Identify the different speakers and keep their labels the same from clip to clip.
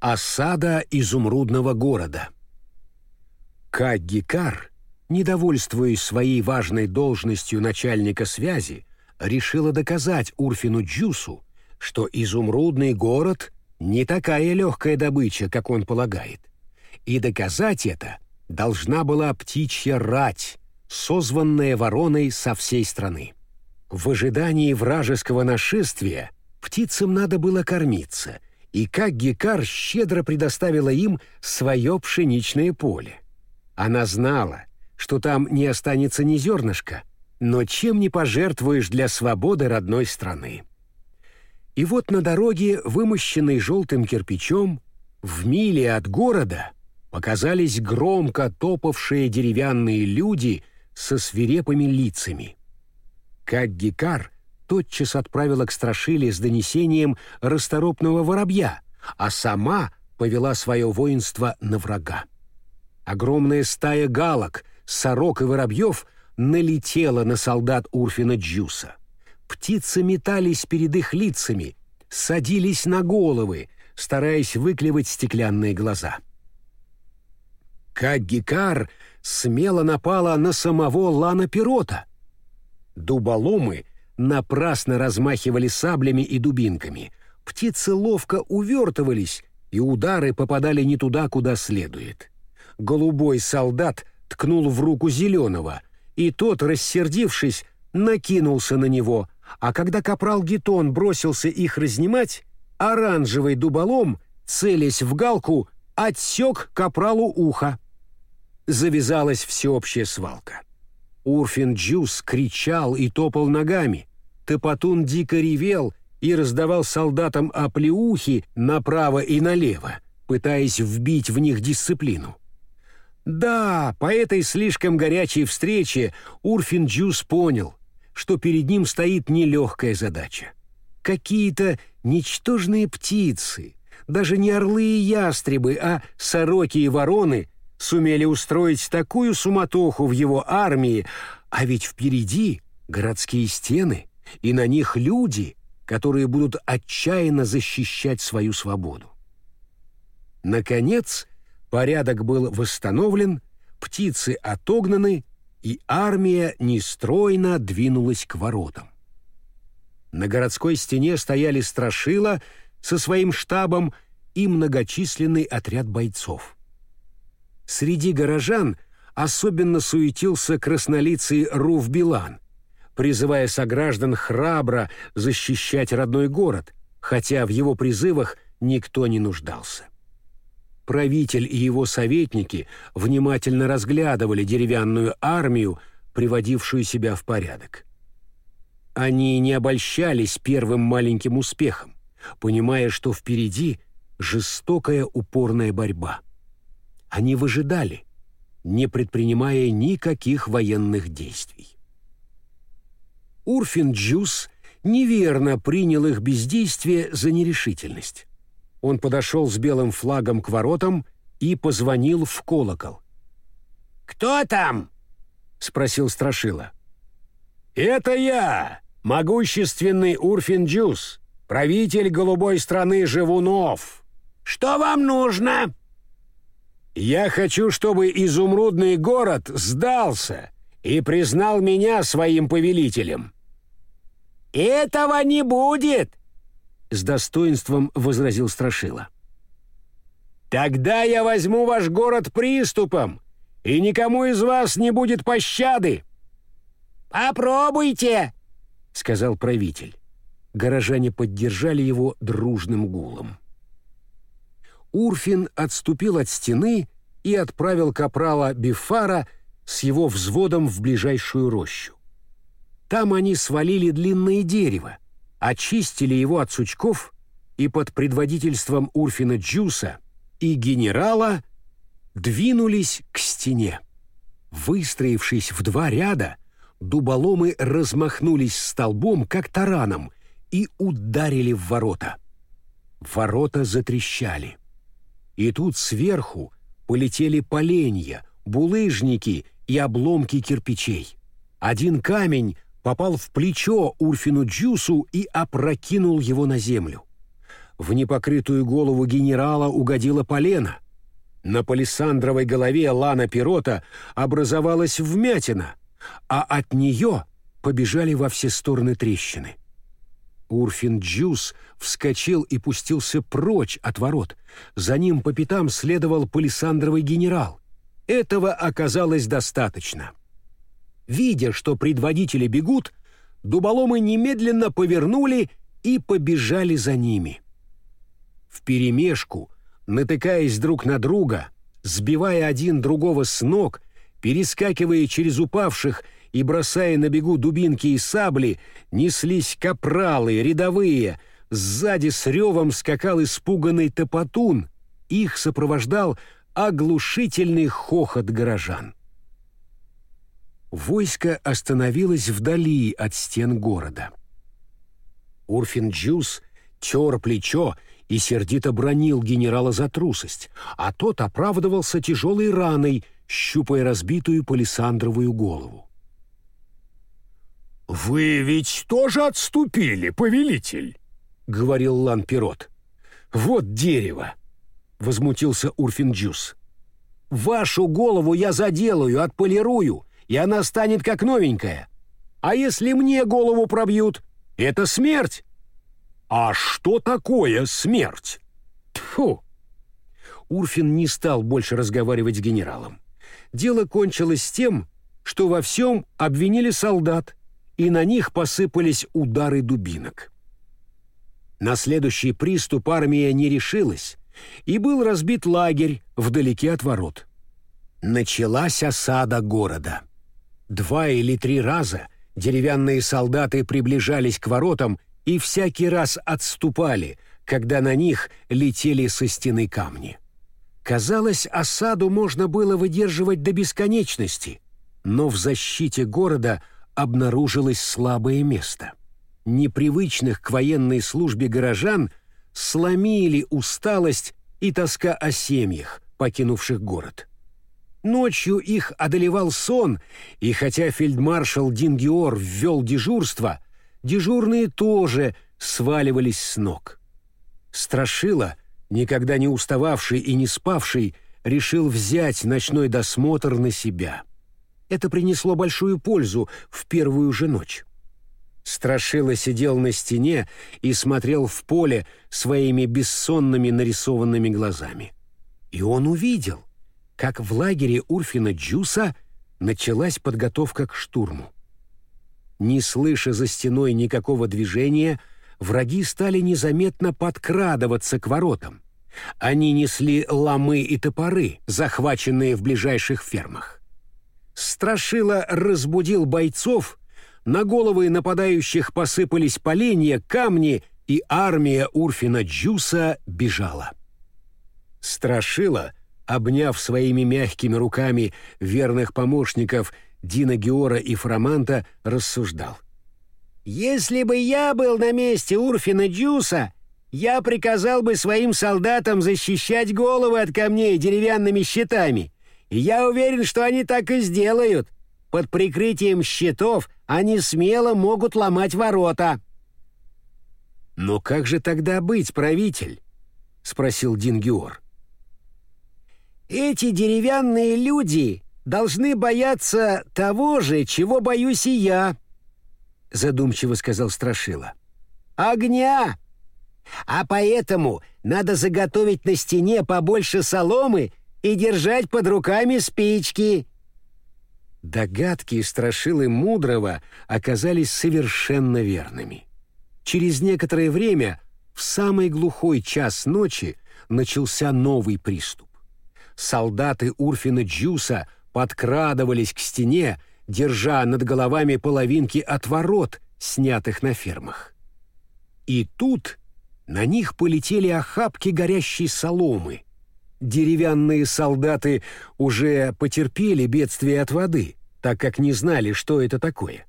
Speaker 1: Осада изумрудного города. Каггикар, недовольствуясь своей важной должностью начальника связи, решила доказать Урфину Джусу, что изумрудный город не такая легкая добыча, как он полагает. И доказать это должна была птичья рать, созванная вороной со всей страны. В ожидании вражеского нашествия птицам надо было кормиться, и как Гекар щедро предоставила им свое пшеничное поле. Она знала, что там не останется ни зернышка, но чем не пожертвуешь для свободы родной страны. И вот на дороге, вымощенной желтым кирпичом, в миле от города показались громко топавшие деревянные люди со свирепыми лицами. Как Гекар тотчас отправила к Страшиле с донесением расторопного воробья, а сама повела свое воинство на врага. Огромная стая галок, сорок и воробьев налетела на солдат Урфина Джуса. Птицы метались перед их лицами, садились на головы, стараясь выклевать стеклянные глаза. Как Гекар смело напала на самого Лана Пирота. Дуболомы напрасно размахивали саблями и дубинками. Птицы ловко увертывались, и удары попадали не туда, куда следует. Голубой солдат ткнул в руку зеленого, и тот, рассердившись, накинулся на него — а когда капрал Гетон бросился их разнимать, оранжевый дуболом, целясь в галку, отсек капралу ухо. Завязалась всеобщая свалка. Урфин Джус кричал и топал ногами. Топотун дико ревел и раздавал солдатам оплеухи направо и налево, пытаясь вбить в них дисциплину. Да, по этой слишком горячей встрече Урфин Джус понял, что перед ним стоит нелегкая задача. Какие-то ничтожные птицы, даже не орлы и ястребы, а сороки и вороны сумели устроить такую суматоху в его армии, а ведь впереди городские стены, и на них люди, которые будут отчаянно защищать свою свободу. Наконец, порядок был восстановлен, птицы отогнаны, и армия нестройно двинулась к воротам. На городской стене стояли страшила со своим штабом и многочисленный отряд бойцов. Среди горожан особенно суетился краснолицый Руф Билан, призывая сограждан храбро защищать родной город, хотя в его призывах никто не нуждался правитель и его советники внимательно разглядывали деревянную армию, приводившую себя в порядок. Они не обольщались первым маленьким успехом, понимая, что впереди жестокая упорная борьба. Они выжидали, не предпринимая никаких военных действий. Урфин Джус неверно принял их бездействие за нерешительность. Он подошел с белым флагом к воротам и позвонил в колокол.
Speaker 2: «Кто там?» — спросил Страшила.
Speaker 1: «Это я, могущественный Урфин Джус, правитель голубой страны Живунов.
Speaker 2: Что вам нужно?»
Speaker 1: «Я хочу, чтобы изумрудный город сдался и признал меня своим повелителем».
Speaker 2: «Этого не будет!»
Speaker 1: — с достоинством возразил Страшила. «Тогда я возьму ваш город приступом, и никому из вас не будет пощады!»
Speaker 2: «Попробуйте!»
Speaker 1: — сказал правитель. Горожане поддержали его дружным гулом. Урфин отступил от стены и отправил капрала Бифара с его взводом в ближайшую рощу. Там они свалили длинное дерево, очистили его от сучков и под предводительством Урфина Джуса и генерала двинулись к стене. Выстроившись в два ряда, дуболомы размахнулись столбом, как тараном, и ударили в ворота. Ворота затрещали. И тут сверху полетели поленья, булыжники и обломки кирпичей. Один камень попал в плечо Урфину Джусу и опрокинул его на землю. В непокрытую голову генерала угодила полена. На палисандровой голове Лана Пирота образовалась вмятина, а от нее побежали во все стороны трещины. Урфин Джус вскочил и пустился прочь от ворот. За ним по пятам следовал палисандровый генерал. Этого оказалось достаточно. Видя, что предводители бегут, дуболомы немедленно повернули и побежали за ними. Вперемешку, натыкаясь друг на друга, сбивая один другого с ног, перескакивая через упавших и бросая на бегу дубинки и сабли, неслись капралы, рядовые, сзади с ревом скакал испуганный топотун, их сопровождал оглушительный хохот горожан. Войско остановилось вдали от стен города. Урфин Джус тер плечо и сердито бронил генерала за трусость, а тот оправдывался тяжелой раной, щупая разбитую палисандровую голову.
Speaker 3: «Вы ведь тоже отступили, повелитель?» — говорил Лан-Пирот.
Speaker 1: «Вот дерево!» — возмутился Урфинджус. «Вашу голову я заделаю, отполирую, и она станет как новенькая. А если мне голову пробьют, это смерть!»
Speaker 3: «А что такое смерть?»
Speaker 1: Тьфу! Урфин не стал больше разговаривать с генералом. Дело кончилось тем, что во всем обвинили солдат, и на них посыпались удары дубинок. На следующий приступ армия не решилась, и был разбит лагерь вдалеке от ворот. Началась осада города. Два или три раза деревянные солдаты приближались к воротам и всякий раз отступали, когда на них летели со стены камни. Казалось, осаду можно было выдерживать до бесконечности, но в защите города – обнаружилось слабое место. Непривычных к военной службе горожан сломили усталость и тоска о семьях, покинувших город. Ночью их одолевал сон, и хотя фельдмаршал Дингиор ввел дежурство, дежурные тоже сваливались с ног. Страшила, никогда не устававший и не спавший, решил взять ночной досмотр на себя. Это принесло большую пользу в первую же ночь. Страшила сидел на стене и смотрел в поле своими бессонными нарисованными глазами. И он увидел, как в лагере Урфина Джуса началась подготовка к штурму. Не слыша за стеной никакого движения, враги стали незаметно подкрадываться к воротам. Они несли ломы и топоры, захваченные в ближайших фермах. Страшила разбудил бойцов, на головы нападающих посыпались поленья, камни, и армия Урфина Джуса бежала. Страшила, обняв своими мягкими руками верных помощников Дина Геора и Фроманта, рассуждал.
Speaker 2: «Если бы я был на месте Урфина Джуса, я приказал бы своим солдатам защищать головы от камней деревянными щитами, и я уверен, что они так и сделают. Под прикрытием щитов они смело могут ломать ворота».
Speaker 1: «Но как же тогда быть, правитель?» — спросил Дингиор.
Speaker 2: «Эти деревянные люди должны бояться того же, чего боюсь и я», — задумчиво сказал Страшила. «Огня! А поэтому надо заготовить на стене побольше соломы и держать под руками спички».
Speaker 1: Догадки страшилы мудрого оказались совершенно верными. Через некоторое время, в самый глухой час ночи, начался новый приступ. Солдаты Урфина Джуса подкрадывались к стене, держа над головами половинки от ворот, снятых на фермах. И тут на них полетели охапки горящей соломы — Деревянные солдаты уже потерпели бедствие от воды, так как не знали, что это такое.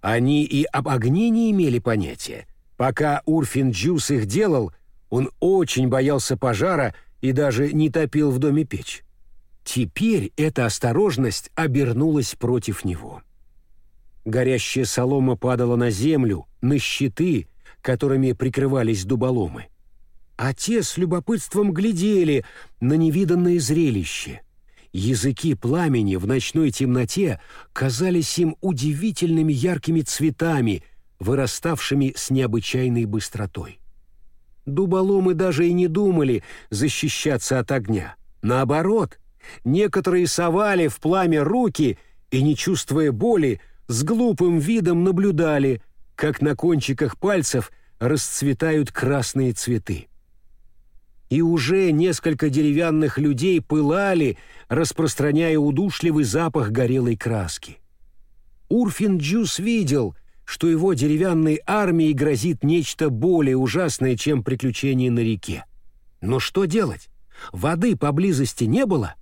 Speaker 1: Они и об огне не имели понятия. Пока Урфин Джус их делал, он очень боялся пожара и даже не топил в доме печь. Теперь эта осторожность обернулась против него. Горящая солома падала на землю, на щиты, которыми прикрывались дуболомы. а те с любопытством глядели на невиданное зрелище. Языки пламени в ночной темноте казались им удивительными яркими цветами, выраставшими с необычайной быстротой. Дуболомы даже и не думали защищаться от огня. Наоборот, некоторые совали в пламя руки и, не чувствуя боли, с глупым видом наблюдали, как на кончиках пальцев расцветают красные цветы. И уже несколько деревянных людей пылали, распространяя удушливый запах горелой краски. Урфин Джус видел, что его деревянной армии грозит нечто более ужасное, чем приключение на реке. Но что делать? Воды поблизости не было?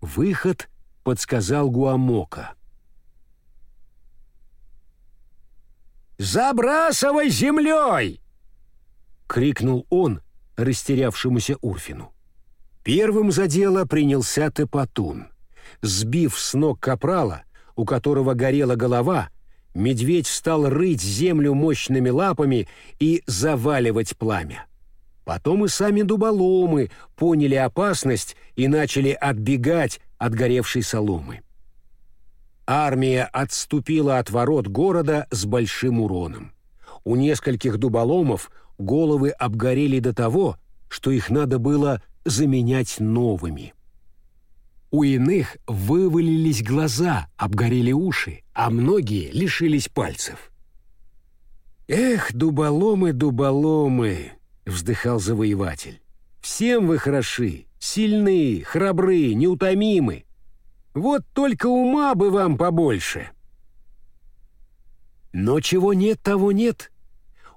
Speaker 1: Выход подсказал Гуамока.
Speaker 2: «Забрасывай землей!» — крикнул он растерявшемуся Урфину.
Speaker 1: Первым за дело принялся Тепатун. Сбив с ног капрала, у которого горела голова, медведь стал рыть землю мощными лапами и заваливать пламя. Потом и сами дуболомы поняли опасность и начали отбегать от горевшей соломы. Армия отступила от ворот города с большим уроном. У нескольких дуболомов головы обгорели до того, что их надо было заменять новыми. У иных вывалились глаза, обгорели уши, а многие лишились пальцев. «Эх, дуболомы, дуболомы!» — вздыхал завоеватель. «Всем вы хороши, сильны, храбры, неутомимы. Вот только ума бы вам побольше. Но чего нет, того нет.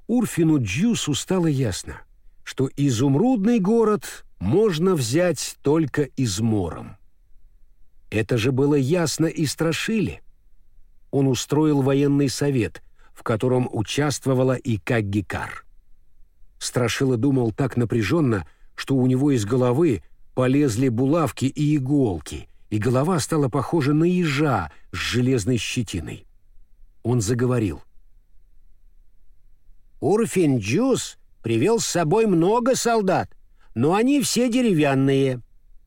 Speaker 1: Урфину Джусу стало ясно, что изумрудный город можно взять только измором. Это же было ясно и страшили. Он устроил военный совет, в котором участвовала и Каггикар. Страшила думал так напряженно, что у него из головы полезли булавки и иголки, и голова стала похожа на ежа с железной щетиной. Он заговорил.
Speaker 2: «Урфин Джус привел с собой много солдат, но они все деревянные.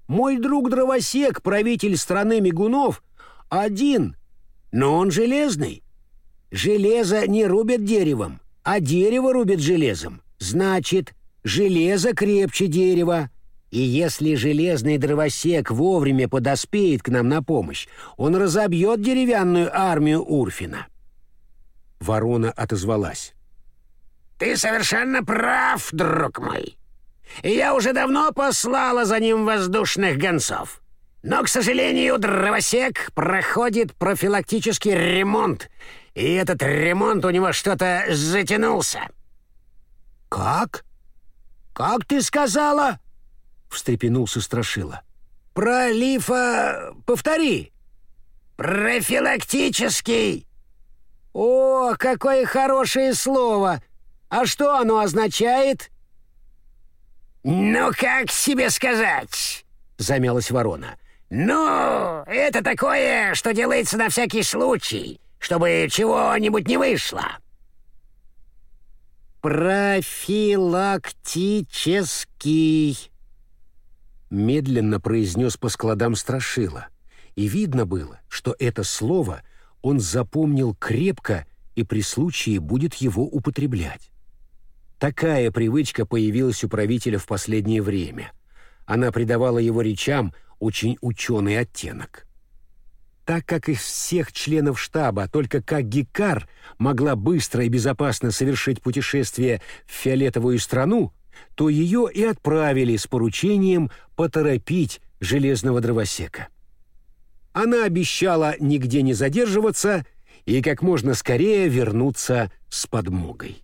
Speaker 2: Мой друг Дровосек, правитель страны мигунов, один, но он железный. Железо не рубят деревом, а дерево рубят железом. Значит, железо крепче дерева, и если железный дровосек вовремя подоспеет к нам на помощь, он разобьет деревянную армию Урфина.
Speaker 1: Ворона отозвалась.
Speaker 2: «Ты совершенно прав, друг мой. Я уже давно послала за ним воздушных гонцов. Но, к сожалению, дровосек проходит профилактический ремонт, и этот ремонт у него что-то затянулся». «Как? Как ты сказала?» встрепенулся Страшила. «Про лифа повтори!» «Профилактический!» «О, какое хорошее слово! А что оно означает?» «Ну, как себе сказать?» — замялась ворона. «Ну, это такое, что делается на всякий случай, чтобы чего-нибудь не вышло». «Профилактический», медленно произнес по складам Страшила, и видно было, что это слово он запомнил крепко и при случае будет его употреблять. Такая привычка появилась у правителя в последнее время. Она придавала его речам очень ученый оттенок. Так как из всех членов штаба только как Гикар могла быстро и безопасно совершить путешествие в фиолетовую страну, то ее и отправили с поручением поторопить железного дровосека. Она обещала нигде не задерживаться и как можно скорее вернуться с подмогой.